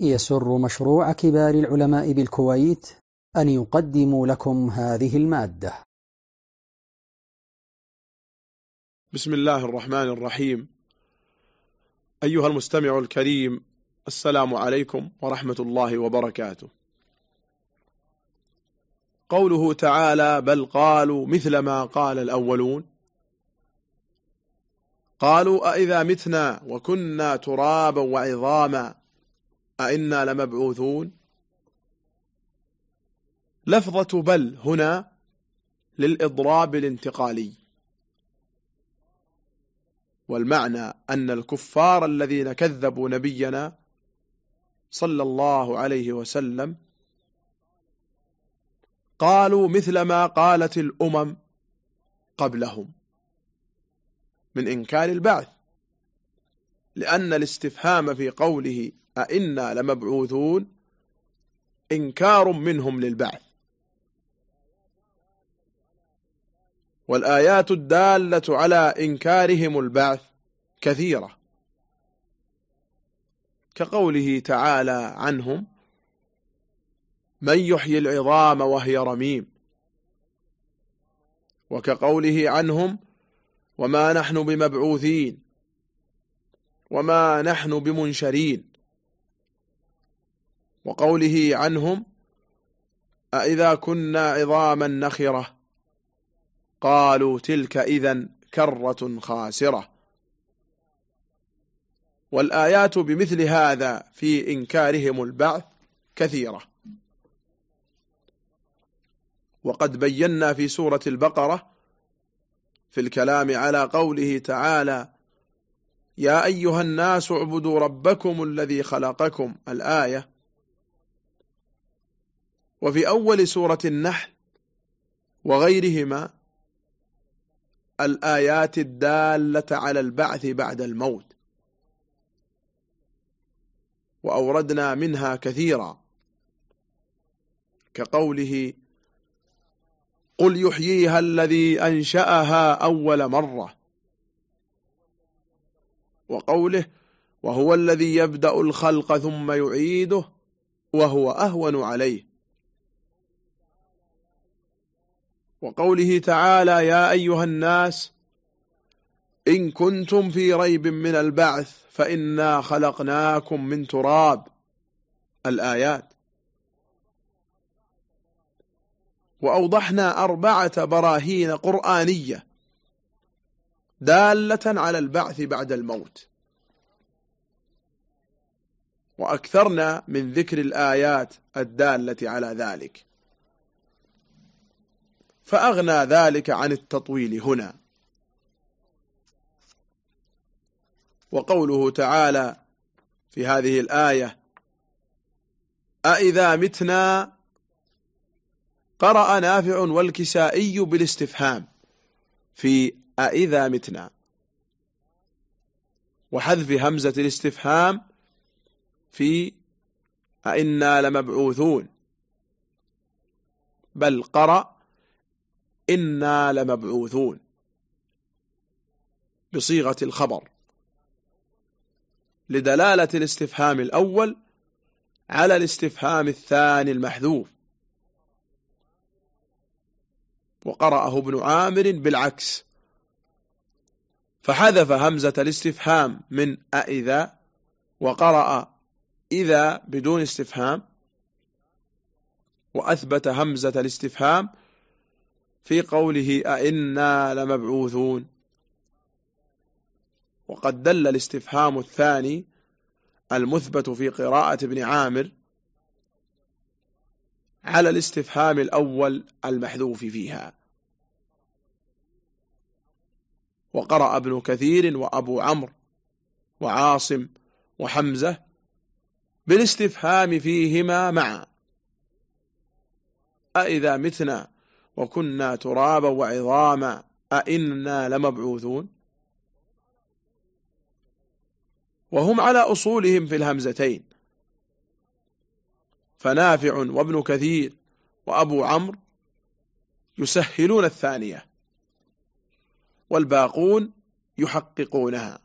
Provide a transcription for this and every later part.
يسر مشروع كبار العلماء بالكويت أن يقدم لكم هذه المادة. بسم الله الرحمن الرحيم. أيها المستمع الكريم السلام عليكم ورحمة الله وبركاته. قوله تعالى بل قالوا مثل ما قال الأولون قالوا أئذا متنا وكنا ترابا وعظاما أئنا لمبعوثون؟ لفظة بل هنا للإضراب الانتقالي. والمعنى أن الكفار الذين كذبوا نبينا صلى الله عليه وسلم قالوا مثل ما قالت الأمم قبلهم من إنكار البعث لأن الاستفهام في قوله أئنا لمبعوثون إنكار منهم للبعث. والآيات الدالة على إنكارهم البعث كثيرة. كقوله تعالى عنهم من يحيي العظام وهي رميم. وكقوله عنهم وما نحن بمبعوثين. وما نحن بمنشرين. وقوله عنهم أئذا كنا عظاما نخرة قالوا تلك إذا كرة خاسرة. والآيات بمثل هذا في إنكارهم البعث كثيرة. وقد بينا في سورة البقرة في الكلام على قوله تعالى يا أيها الناس اعبدوا ربكم الذي خلقكم الآية وفي أول سورة النحل وغيرهما الآيات الدالة على البعث بعد الموت. وأوردنا منها كثيرا كقوله قل يحييها الذي أنشأها أول مرة. وقوله وهو الذي يبدأ الخلق ثم يعيده وهو أهون عليه. وقوله تعالى يا أيها الناس إن كنتم في ريب من البعث فإنا خلقناكم من تراب. الآيات. وأوضحنا أربعة براهين قرآنية دالة على البعث بعد الموت. وأكثرنا من ذكر الآيات الدالة على ذلك. فأغنى ذلك عن التطويل هنا. وقوله تعالى في هذه الآية أئذا متنا قرأ نافع والكسائي بالاستفهام في أئذا متنا. وحذف همزة الاستفهام في أئنا لمبعوثون. بل قرأ إنا لمبعوثون بصيغة الخبر. لدلالة الاستفهام الأول على الاستفهام الثاني المحذوف. وقرأه ابن عامر بالعكس. فحذف همزة الاستفهام من أئذا وقرأ إذا بدون استفهام وأثبت همزة الاستفهام في قوله أئنا لمبعوثون. وقد دل الاستفهام الثاني المثبت في قراءة ابن عامر على الاستفهام الأول المحذوف فيها. وقرأ ابن كثير وأبو عمرو وعاصم وحمزة بالاستفهام فيهما معا. أئذا متنا وكنا ترابا وعظاما. أئنا لمبعوثون. وهم على أصولهم في الهمزتين. فنافع وابن كثير وأبو عمرو يسهلون الثانية. والباقون يحققونها.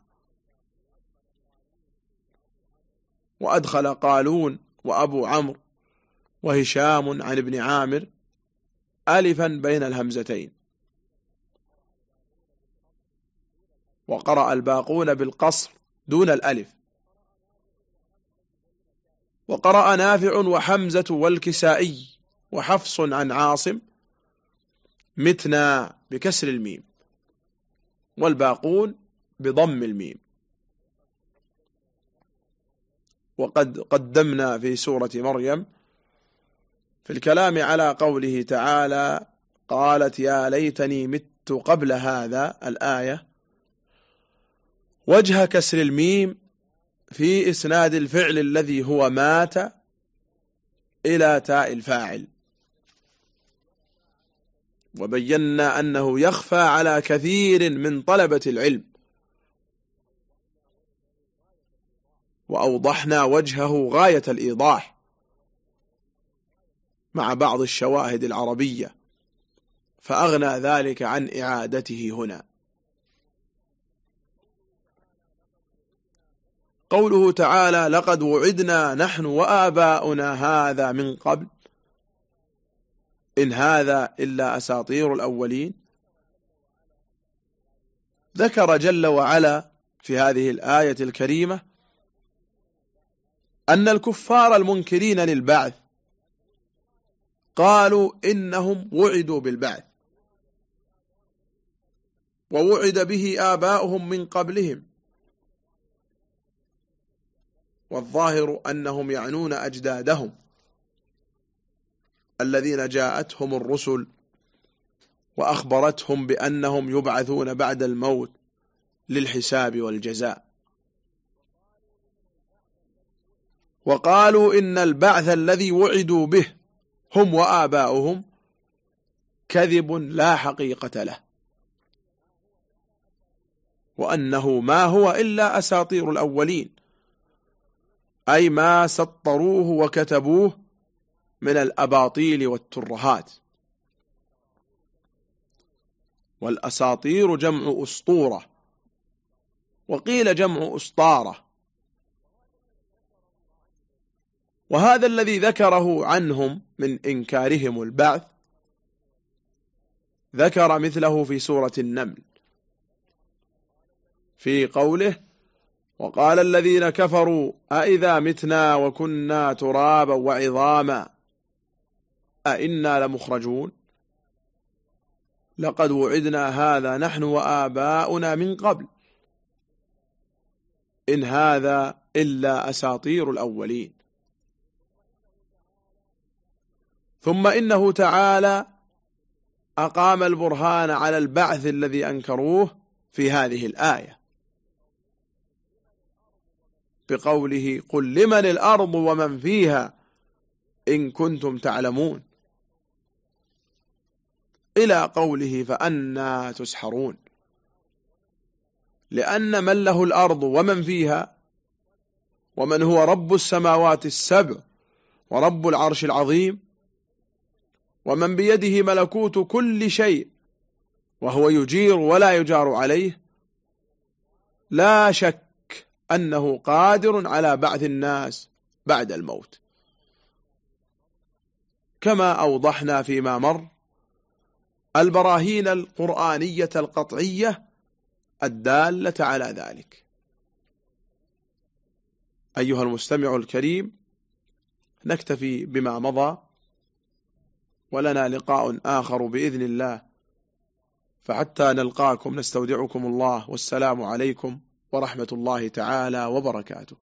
وأدخل قالون وأبو عمرو وهشام عن ابن عامر ألفا بين الهمزتين. وقرأ الباقون بالقصر دون الألف. وقرأ نافع وحمزة والكسائي وحفص عن عاصم متنا بكسر الميم. والباقون بضم الميم. وقد قدمنا في سورة مريم في الكلام على قوله تعالى قالت يا ليتني مت قبل هذا الآية وجه كسر الميم في إسناد الفعل الذي هو مات إلى تاء الفاعل. وبينا أنه يخفى على كثير من طلبة العلم. وأوضحنا وجهه غاية الإيضاح. مع بعض الشواهد العربية فأغنى ذلك عن إعادته هنا. قوله تعالى لقد وعدنا نحن وآباؤنا هذا من قبل إن هذا إلا أساطير الأولين ذكر جل وعلا في هذه الآية الكريمة أن الكفار المنكرين للبعث قالوا إنهم وعدوا بالبعث. ووعد به آباؤهم من قبلهم. والظاهر أنهم يعنون أجدادهم. الذين جاءتهم الرسل وأخبرتهم بأنهم يبعثون بعد الموت للحساب والجزاء. وقالوا إن البعث الذي وعدوا به هم وآباؤهم كذب لا حقيقة له. وأنه ما هو إلا أساطير الأولين أي ما سطروه وكتبوه من الأباطيل والترهات. والأساطير جمع أسطورة وقيل جمع أسطارة. وهذا الذي ذكره عنهم من إنكارهم البعث ذكر مثله في سورة النمل. في قوله وقال الذين كفروا أئذا متنا وكنا ترابا وعظاما أئنا لمخرجون؟ لقد وعدنا هذا نحن وآباؤنا من قبل. إن هذا إلا أساطير الأولين. ثم إنه تعالى أقام البرهان على البعث الذي أنكروه في هذه الآية. بقوله قل لمن الأرض ومن فيها إن كنتم تعلمون. إلى قوله فأنا تسحرون. لأن من له الأرض ومن فيها ومن هو رب السماوات السبع ورب العرش العظيم ومن بيده ملكوت كل شيء وهو يجير ولا يجار عليه لا شك أنه قادر على بعث الناس بعد الموت. كما أوضحنا فيما مر البراهين القرآنية القطعية الدالة على ذلك. أيها المستمع الكريم نكتفي بما مضى. ولنا لقاء آخر بإذن الله. فحتى نلقاكم نستودعكم الله والسلام عليكم ورحمة الله تعالى وبركاته.